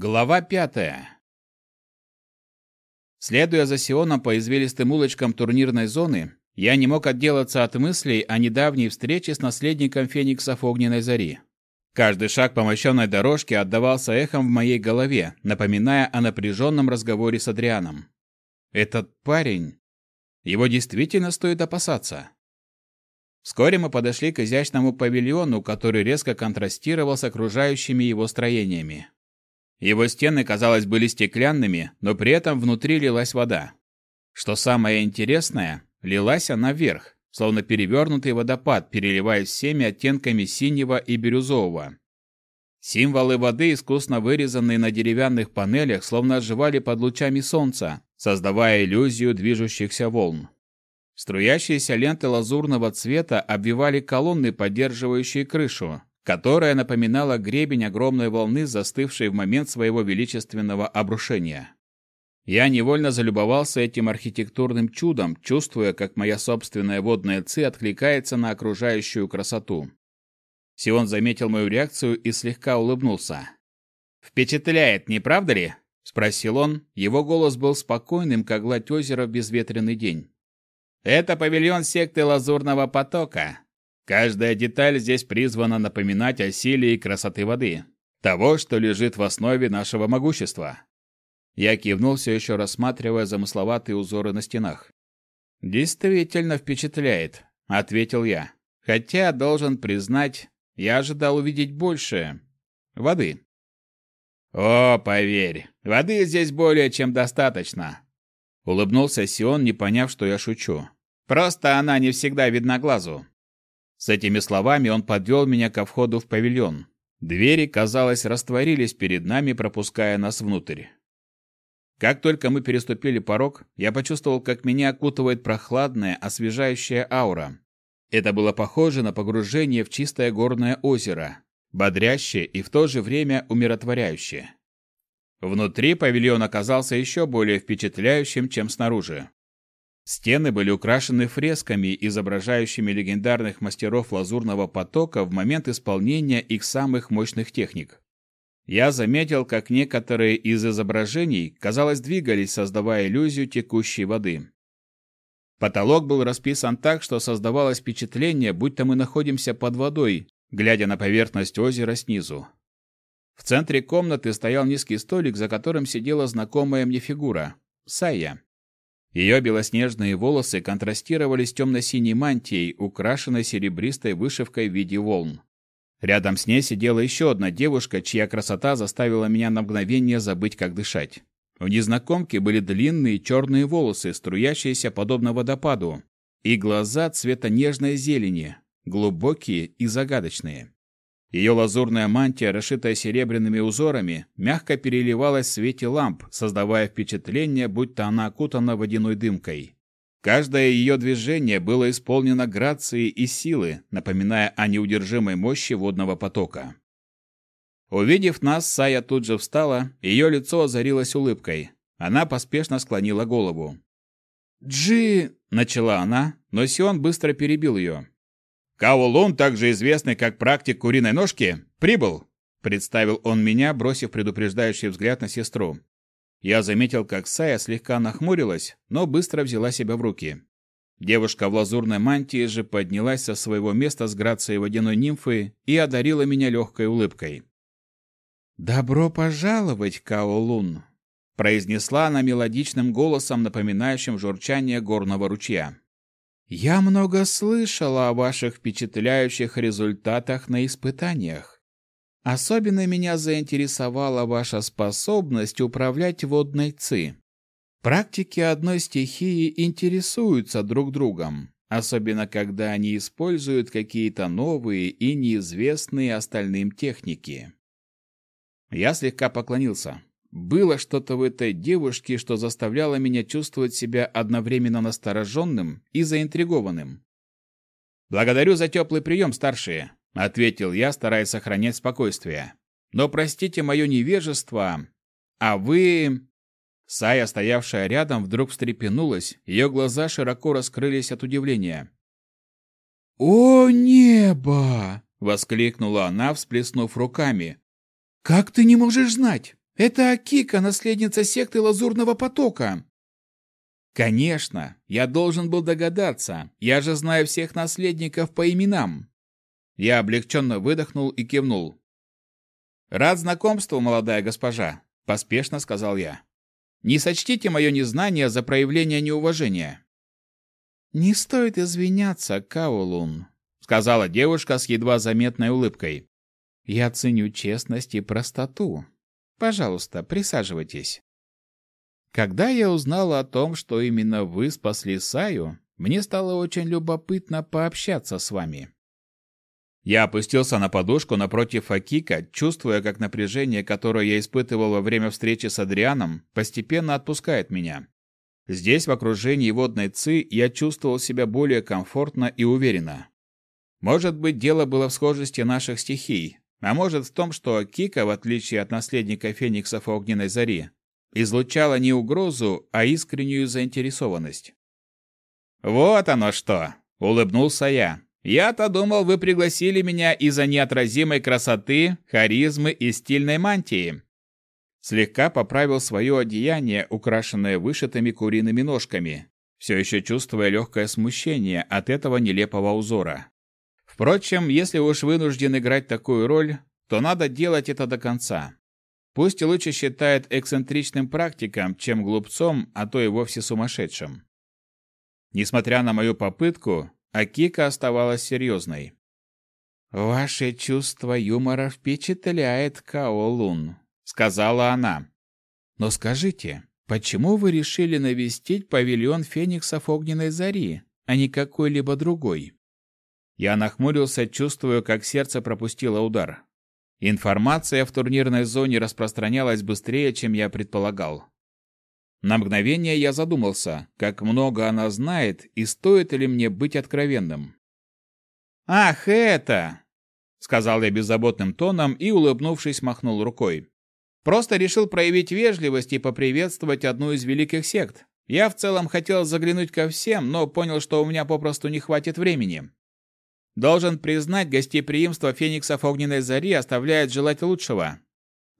Глава пятая. Следуя за Сионом по извилистым улочкам турнирной зоны, я не мог отделаться от мыслей о недавней встрече с наследником Фениксов Огненной Зари. Каждый шаг по мощенной дорожке отдавался эхом в моей голове, напоминая о напряженном разговоре с Адрианом. Этот парень... Его действительно стоит опасаться. Вскоре мы подошли к изящному павильону, который резко контрастировал с окружающими его строениями. Его стены, казалось, были стеклянными, но при этом внутри лилась вода. Что самое интересное, лилась она вверх, словно перевернутый водопад, переливаясь всеми оттенками синего и бирюзового. Символы воды, искусно вырезанные на деревянных панелях, словно оживали под лучами солнца, создавая иллюзию движущихся волн. Струящиеся ленты лазурного цвета обвивали колонны, поддерживающие крышу, которая напоминала гребень огромной волны, застывшей в момент своего величественного обрушения. Я невольно залюбовался этим архитектурным чудом, чувствуя, как моя собственная водная ци откликается на окружающую красоту. Сион заметил мою реакцию и слегка улыбнулся. «Впечатляет, не правда ли?» – спросил он. Его голос был спокойным, как гладь озера в безветренный день. «Это павильон секты Лазурного потока. Каждая деталь здесь призвана напоминать о силе и красоты воды, того, что лежит в основе нашего могущества. Я кивнул, все еще рассматривая замысловатые узоры на стенах. «Действительно впечатляет», — ответил я. «Хотя, должен признать, я ожидал увидеть больше. Воды». «О, поверь, воды здесь более чем достаточно», — улыбнулся Сион, не поняв, что я шучу. «Просто она не всегда видна глазу. С этими словами он подвел меня ко входу в павильон. Двери, казалось, растворились перед нами, пропуская нас внутрь. Как только мы переступили порог, я почувствовал, как меня окутывает прохладная, освежающая аура. Это было похоже на погружение в чистое горное озеро, бодрящее и в то же время умиротворяющее. Внутри павильон оказался еще более впечатляющим, чем снаружи. Стены были украшены фресками, изображающими легендарных мастеров лазурного потока в момент исполнения их самых мощных техник. Я заметил, как некоторые из изображений, казалось, двигались, создавая иллюзию текущей воды. Потолок был расписан так, что создавалось впечатление, будто мы находимся под водой, глядя на поверхность озера снизу. В центре комнаты стоял низкий столик, за которым сидела знакомая мне фигура – Сая. Ее белоснежные волосы контрастировали с темно-синей мантией, украшенной серебристой вышивкой в виде волн. Рядом с ней сидела еще одна девушка, чья красота заставила меня на мгновение забыть, как дышать. У незнакомки были длинные черные волосы, струящиеся подобно водопаду, и глаза цвета нежной зелени, глубокие и загадочные. Ее лазурная мантия, расшитая серебряными узорами, мягко переливалась в свете ламп, создавая впечатление, будто она окутана водяной дымкой. Каждое ее движение было исполнено грацией и силы, напоминая о неудержимой мощи водного потока. Увидев нас, Сая тут же встала, ее лицо озарилось улыбкой. Она поспешно склонила голову. «Джи!» – начала она, но Сион быстро перебил ее. Каолун, также известный как практик куриной ножки, прибыл, представил он меня, бросив предупреждающий взгляд на сестру. Я заметил, как Сая слегка нахмурилась, но быстро взяла себя в руки. Девушка в лазурной мантии же поднялась со своего места с грацией водяной нимфы и одарила меня легкой улыбкой. «Добро пожаловать, Каолун!» произнесла она мелодичным голосом, напоминающим журчание горного ручья. Я много слышала о ваших впечатляющих результатах на испытаниях. Особенно меня заинтересовала ваша способность управлять водной ци. Практики одной стихии интересуются друг другом, особенно когда они используют какие-то новые и неизвестные остальным техники. Я слегка поклонился. Было что-то в этой девушке, что заставляло меня чувствовать себя одновременно настороженным и заинтригованным. «Благодарю за теплый прием, старшие», — ответил я, стараясь сохранять спокойствие. «Но простите мое невежество, а вы...» Сая, стоявшая рядом, вдруг встрепенулась, ее глаза широко раскрылись от удивления. «О небо!» — воскликнула она, всплеснув руками. «Как ты не можешь знать? Это Акика, наследница секты Лазурного потока!» «Конечно! Я должен был догадаться. Я же знаю всех наследников по именам!» Я облегченно выдохнул и кивнул. «Рад знакомству, молодая госпожа», — поспешно сказал я. «Не сочтите мое незнание за проявление неуважения». «Не стоит извиняться, Каолун», — сказала девушка с едва заметной улыбкой. «Я ценю честность и простоту. Пожалуйста, присаживайтесь». Когда я узнала о том, что именно вы спасли Саю, мне стало очень любопытно пообщаться с вами. Я опустился на подушку напротив Акика, чувствуя, как напряжение, которое я испытывал во время встречи с Адрианом, постепенно отпускает меня. Здесь, в окружении водной ци, я чувствовал себя более комфортно и уверенно. Может быть, дело было в схожести наших стихий, а может в том, что Акика, в отличие от наследника фениксов огненной зари, излучала не угрозу, а искреннюю заинтересованность. «Вот оно что!» — улыбнулся я. «Я-то думал, вы пригласили меня из-за неотразимой красоты, харизмы и стильной мантии». Слегка поправил свое одеяние, украшенное вышитыми куриными ножками, все еще чувствуя легкое смущение от этого нелепого узора. Впрочем, если уж вынужден играть такую роль, то надо делать это до конца. Пусть лучше считает эксцентричным практиком, чем глупцом, а то и вовсе сумасшедшим. Несмотря на мою попытку, Акика оставалась серьезной. «Ваше чувство юмора впечатляет, Као Лун», — сказала она. «Но скажите, почему вы решили навестить павильон фениксов огненной зари, а не какой-либо другой?» Я нахмурился, чувствуя, как сердце пропустило удар. Информация в турнирной зоне распространялась быстрее, чем я предполагал. На мгновение я задумался, как много она знает и стоит ли мне быть откровенным. «Ах, это!» — сказал я беззаботным тоном и, улыбнувшись, махнул рукой. «Просто решил проявить вежливость и поприветствовать одну из великих сект. Я в целом хотел заглянуть ко всем, но понял, что у меня попросту не хватит времени. Должен признать, гостеприимство фениксов огненной зари оставляет желать лучшего.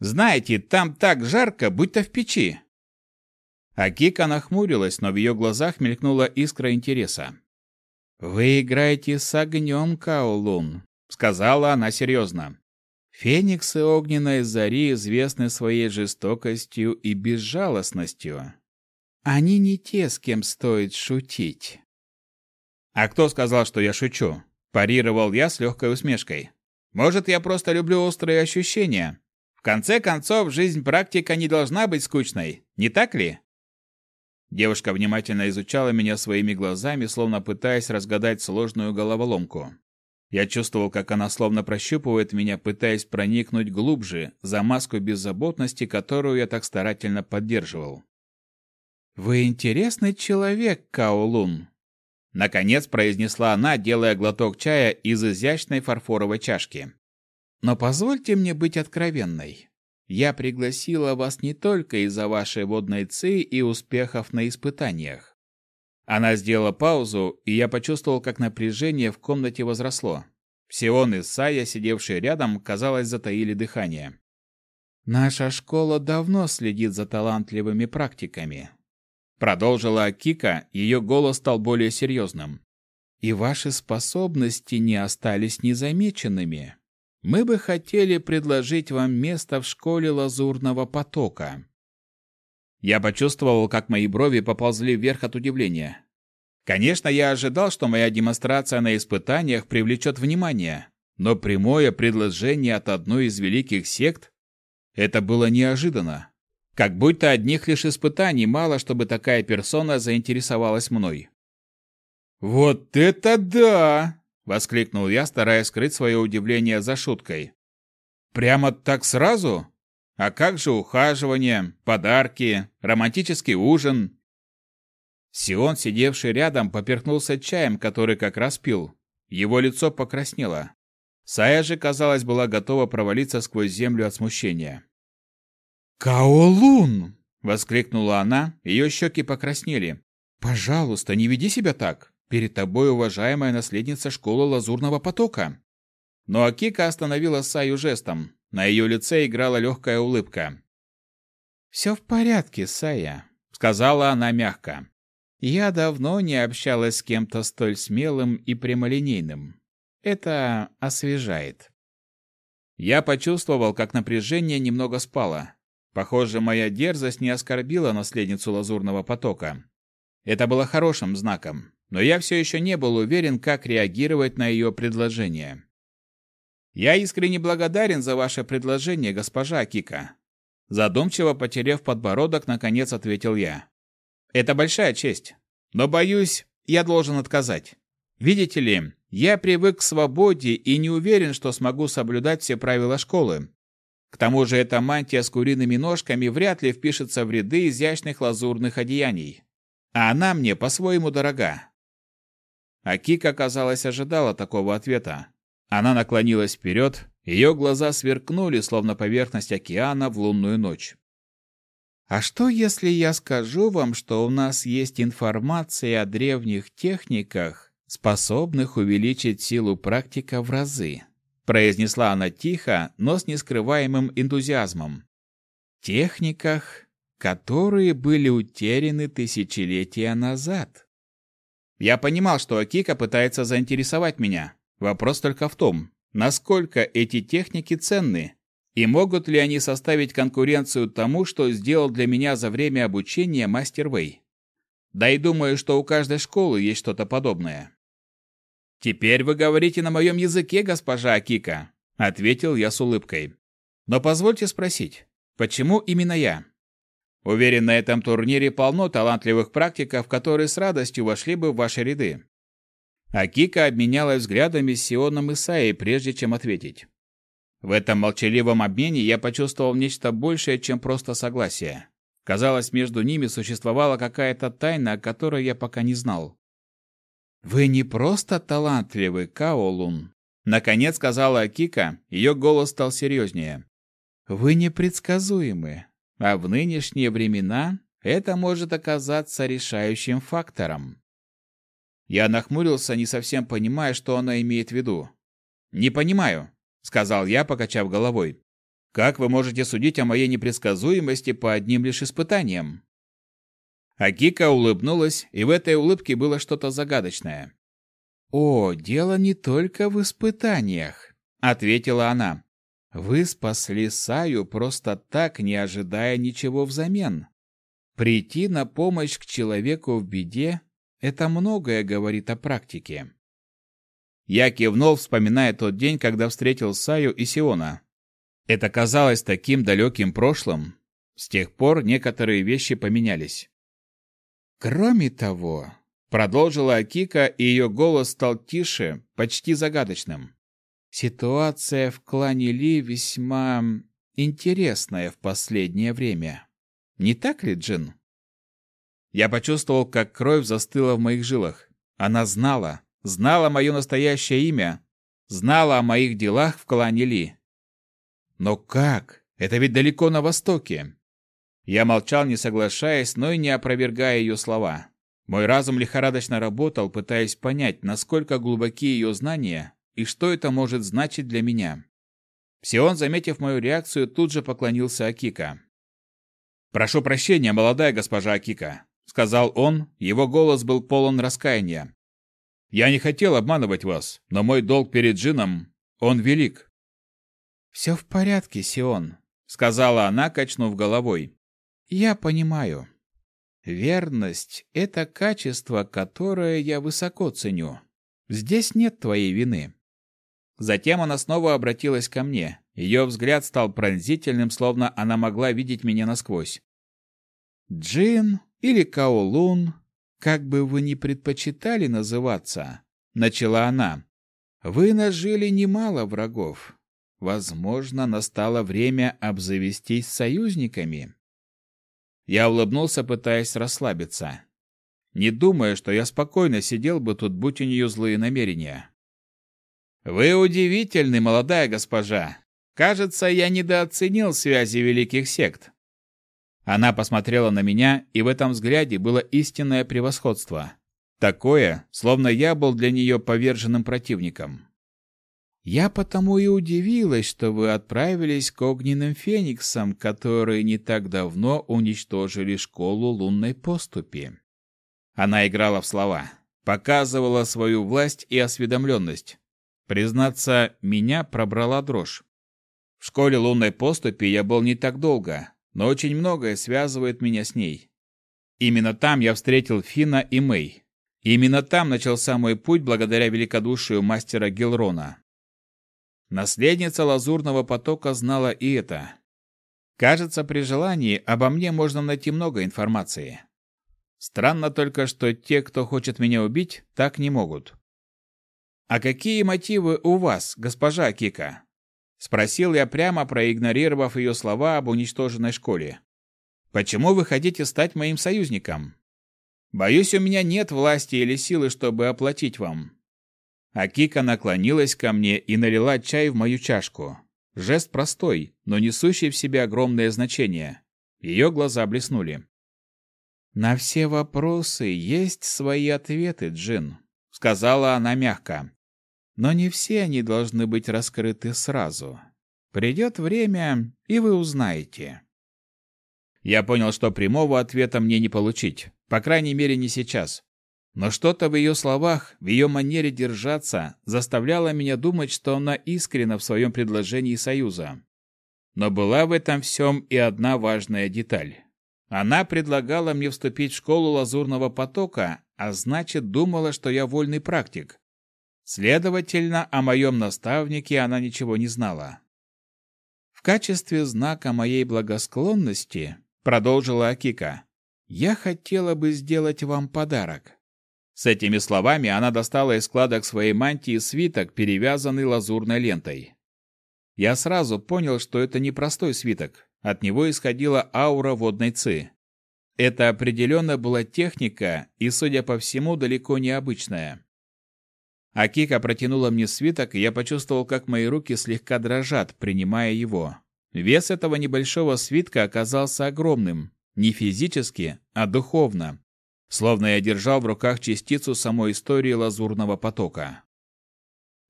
Знаете, там так жарко, будто в печи. Акика нахмурилась, но в ее глазах мелькнула искра интереса. «Вы играете с огнем, Каолун», — сказала она серьезно. «Фениксы огненной зари известны своей жестокостью и безжалостностью. Они не те, с кем стоит шутить». «А кто сказал, что я шучу?» Парировал я с легкой усмешкой. Может, я просто люблю острые ощущения. В конце концов, жизнь практика не должна быть скучной, не так ли? Девушка внимательно изучала меня своими глазами, словно пытаясь разгадать сложную головоломку. Я чувствовал, как она словно прощупывает меня, пытаясь проникнуть глубже за маску беззаботности, которую я так старательно поддерживал. «Вы интересный человек, Каолун», Наконец произнесла она, делая глоток чая из изящной фарфоровой чашки. «Но позвольте мне быть откровенной. Я пригласила вас не только из-за вашей водной ци и успехов на испытаниях. Она сделала паузу, и я почувствовал, как напряжение в комнате возросло. Сион и Сая, сидевшие рядом, казалось, затаили дыхание. Наша школа давно следит за талантливыми практиками, Продолжила Акика, ее голос стал более серьезным. «И ваши способности не остались незамеченными. Мы бы хотели предложить вам место в школе Лазурного потока». Я почувствовал, как мои брови поползли вверх от удивления. Конечно, я ожидал, что моя демонстрация на испытаниях привлечет внимание, но прямое предложение от одной из великих сект – это было неожиданно. Как будто одних лишь испытаний мало, чтобы такая персона заинтересовалась мной. «Вот это да!» — воскликнул я, стараясь скрыть свое удивление за шуткой. «Прямо так сразу? А как же ухаживание, подарки, романтический ужин?» Сион, сидевший рядом, поперхнулся чаем, который как раз пил. Его лицо покраснело. Сая же, казалось, была готова провалиться сквозь землю от смущения. «Каолун!» — воскликнула она, ее щеки покраснели. «Пожалуйста, не веди себя так. Перед тобой уважаемая наследница школы Лазурного потока». Но Акика остановила Саю жестом. На ее лице играла легкая улыбка. «Все в порядке, Сая», — сказала она мягко. «Я давно не общалась с кем-то столь смелым и прямолинейным. Это освежает». Я почувствовал, как напряжение немного спало. Похоже, моя дерзость не оскорбила наследницу лазурного потока. Это было хорошим знаком, но я все еще не был уверен, как реагировать на ее предложение. «Я искренне благодарен за ваше предложение, госпожа Кика», Задумчиво потеряв подбородок, наконец ответил я. «Это большая честь, но, боюсь, я должен отказать. Видите ли, я привык к свободе и не уверен, что смогу соблюдать все правила школы. К тому же эта мантия с куриными ножками вряд ли впишется в ряды изящных лазурных одеяний. А она мне по-своему дорога. А Кика, казалось, ожидала такого ответа. Она наклонилась вперед, ее глаза сверкнули, словно поверхность океана в лунную ночь. А что, если я скажу вам, что у нас есть информация о древних техниках, способных увеличить силу практика в разы? Произнесла она тихо, но с нескрываемым энтузиазмом. Техниках, которые были утеряны тысячелетия назад. Я понимал, что Акика пытается заинтересовать меня. Вопрос только в том, насколько эти техники ценны и могут ли они составить конкуренцию тому, что сделал для меня за время обучения мастер Вэй. Да и думаю, что у каждой школы есть что-то подобное. «Теперь вы говорите на моем языке, госпожа Акика», — ответил я с улыбкой. «Но позвольте спросить, почему именно я?» Уверен, на этом турнире полно талантливых практиков, которые с радостью вошли бы в ваши ряды. Акика обменялась взглядами с Сионом и Саей, прежде чем ответить. В этом молчаливом обмене я почувствовал нечто большее, чем просто согласие. Казалось, между ними существовала какая-то тайна, о которой я пока не знал. «Вы не просто талантливый, Каолун», — наконец сказала Акика, ее голос стал серьезнее. «Вы непредсказуемы, а в нынешние времена это может оказаться решающим фактором». Я нахмурился, не совсем понимая, что она имеет в виду. «Не понимаю», — сказал я, покачав головой. «Как вы можете судить о моей непредсказуемости по одним лишь испытаниям?» Акика улыбнулась, и в этой улыбке было что-то загадочное. «О, дело не только в испытаниях», — ответила она. «Вы спасли Саю просто так, не ожидая ничего взамен. Прийти на помощь к человеку в беде — это многое говорит о практике». Я кивнул, вспоминая тот день, когда встретил Саю и Сиона. Это казалось таким далеким прошлым. С тех пор некоторые вещи поменялись. Кроме того, продолжила Акика, и ее голос стал тише, почти загадочным. Ситуация в клане Ли весьма интересная в последнее время. Не так ли, Джин? Я почувствовал, как кровь застыла в моих жилах. Она знала, знала мое настоящее имя, знала о моих делах в клане Ли. Но как? Это ведь далеко на востоке. Я молчал, не соглашаясь, но и не опровергая ее слова. Мой разум лихорадочно работал, пытаясь понять, насколько глубоки ее знания и что это может значить для меня. Сион, заметив мою реакцию, тут же поклонился Акика. «Прошу прощения, молодая госпожа Акика», — сказал он, его голос был полон раскаяния. «Я не хотел обманывать вас, но мой долг перед Джином, он велик». «Все в порядке, Сион», — сказала она, качнув головой. Я понимаю. Верность — это качество, которое я высоко ценю. Здесь нет твоей вины. Затем она снова обратилась ко мне. Ее взгляд стал пронзительным, словно она могла видеть меня насквозь. «Джин или Каолун, как бы вы ни предпочитали называться», — начала она, — «вы нажили немало врагов. Возможно, настало время обзавестись союзниками». Я улыбнулся, пытаясь расслабиться. Не думая, что я спокойно сидел бы тут, будь у нее злые намерения. «Вы удивительны, молодая госпожа. Кажется, я недооценил связи великих сект». Она посмотрела на меня, и в этом взгляде было истинное превосходство. Такое, словно я был для нее поверженным противником. Я потому и удивилась, что вы отправились к огненным фениксам, которые не так давно уничтожили школу лунной поступи. Она играла в слова, показывала свою власть и осведомленность. Признаться, меня пробрала дрожь. В школе лунной поступи я был не так долго, но очень многое связывает меня с ней. Именно там я встретил Фина и Мэй. Именно там начался мой путь благодаря великодушию мастера Гилрона. Наследница Лазурного потока знала и это. Кажется, при желании обо мне можно найти много информации. Странно только, что те, кто хочет меня убить, так не могут. «А какие мотивы у вас, госпожа Кика?» Спросил я прямо, проигнорировав ее слова об уничтоженной школе. «Почему вы хотите стать моим союзником? Боюсь, у меня нет власти или силы, чтобы оплатить вам». Акика наклонилась ко мне и налила чай в мою чашку. Жест простой, но несущий в себе огромное значение. Ее глаза блеснули. «На все вопросы есть свои ответы, Джин», — сказала она мягко. «Но не все они должны быть раскрыты сразу. Придет время, и вы узнаете». Я понял, что прямого ответа мне не получить, по крайней мере, не сейчас. Но что-то в ее словах, в ее манере держаться заставляло меня думать, что она искренна в своем предложении союза. Но была в этом всем и одна важная деталь. Она предлагала мне вступить в школу лазурного потока, а значит, думала, что я вольный практик. Следовательно, о моем наставнике она ничего не знала. В качестве знака моей благосклонности, продолжила Акика, я хотела бы сделать вам подарок. С этими словами она достала из складок своей мантии свиток, перевязанный лазурной лентой. Я сразу понял, что это не простой свиток. От него исходила аура водной ци. Это определенно была техника и, судя по всему, далеко не обычная. Акика протянула мне свиток, и я почувствовал, как мои руки слегка дрожат, принимая его. Вес этого небольшого свитка оказался огромным, не физически, а духовно. Словно я держал в руках частицу самой истории лазурного потока.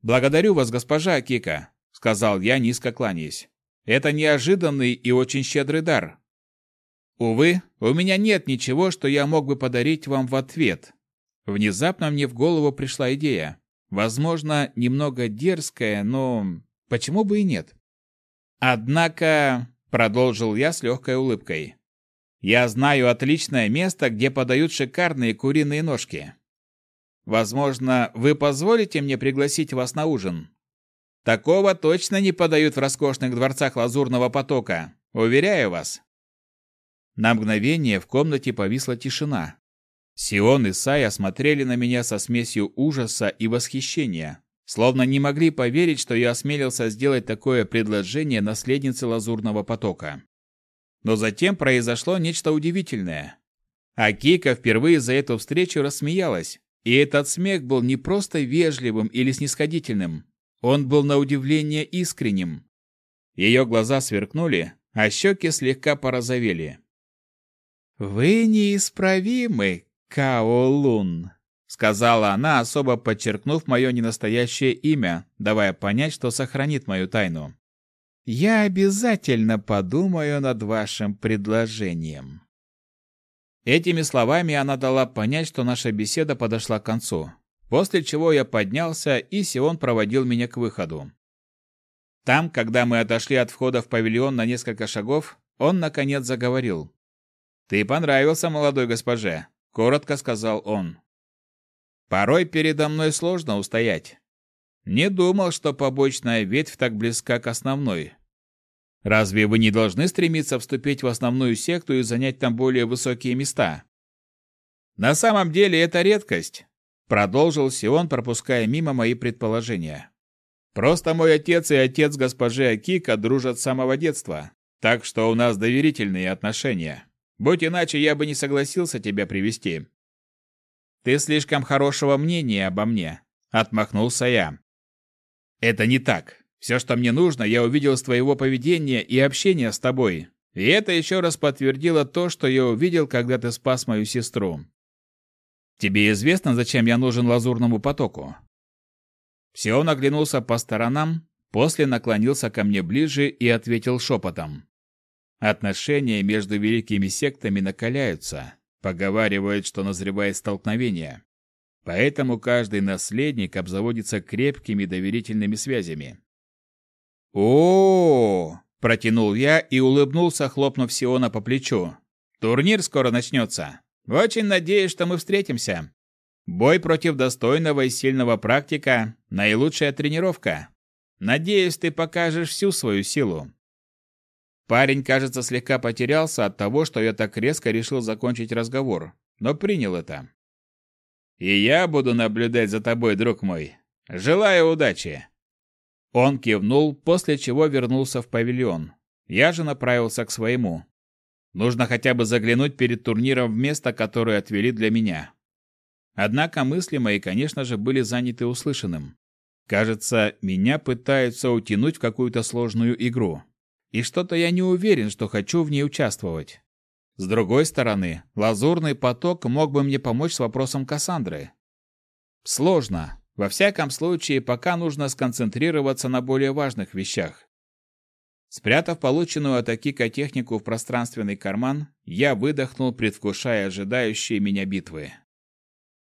«Благодарю вас, госпожа Акика», — сказал я, низко кланяясь. Это неожиданный и очень щедрый дар. Увы, у меня нет ничего, что я мог бы подарить вам в ответ. Внезапно мне в голову пришла идея. Возможно, немного дерзкая, но почему бы и нет? Однако, продолжил я с легкой улыбкой, я знаю отличное место, где подают шикарные куриные ножки. Возможно, вы позволите мне пригласить вас на ужин? Такого точно не подают в роскошных дворцах Лазурного потока, уверяю вас. На мгновение в комнате повисла тишина. Сион и Сая смотрели на меня со смесью ужаса и восхищения, словно не могли поверить, что я осмелился сделать такое предложение наследнице Лазурного потока. Но затем произошло нечто удивительное. Акика впервые за эту встречу рассмеялась, и этот смех был не просто вежливым или снисходительным, он был на удивление искренним. Ее глаза сверкнули, а щеки слегка порозовели. «Вы неисправимы, Као Лун», — сказала она, особо подчеркнув мое ненастоящее имя, давая понять, что сохранит мою тайну. «Я обязательно подумаю над вашим предложением». Этими словами она дала понять, что наша беседа подошла к концу. После чего я поднялся, и Сион проводил меня к выходу. Там, когда мы отошли от входа в павильон на несколько шагов, он наконец заговорил. «Ты понравился молодой госпоже», — коротко сказал он. «Порой передо мной сложно устоять. Не думал, что побочная ветвь так близка к основной. Разве вы не должны стремиться вступить в основную секту и занять там более высокие места? На самом деле это редкость, Продолжил Сион, пропуская мимо мои предположения. Просто мой отец и отец госпожи Акика дружат с самого детства, так что у нас доверительные отношения. Будь иначе, я бы не согласился тебя привести. Ты слишком хорошего мнения обо мне, отмахнулся я. Это не так. Все, что мне нужно, я увидел с твоего поведения и общения с тобой. И это еще раз подтвердило то, что я увидел, когда ты спас мою сестру. Тебе известно, зачем я нужен лазурному потоку? Сион оглянулся по сторонам, после наклонился ко мне ближе и ответил шепотом. Отношения между великими сектами накаляются. Поговаривают, что назревает столкновение. Поэтому каждый наследник обзаводится крепкими доверительными связями. О, протянул я и улыбнулся, хлопнув Сиона по плечу. Турнир скоро начнется. Очень надеюсь, что мы встретимся. Бой против достойного и сильного практика наилучшая тренировка. Надеюсь, ты покажешь всю свою силу. Парень, кажется, слегка потерялся от того, что я так резко решил закончить разговор, но принял это. И я буду наблюдать за тобой, друг мой. Желаю удачи. Он кивнул, после чего вернулся в павильон. Я же направился к своему. Нужно хотя бы заглянуть перед турниром в место, которое отвели для меня. Однако мысли мои, конечно же, были заняты услышанным. Кажется, меня пытаются утянуть в какую-то сложную игру. И что-то я не уверен, что хочу в ней участвовать. С другой стороны, лазурный поток мог бы мне помочь с вопросом Кассандры. Сложно. Во всяком случае, пока нужно сконцентрироваться на более важных вещах. Спрятав полученную от Акика технику в пространственный карман, я выдохнул, предвкушая ожидающие меня битвы.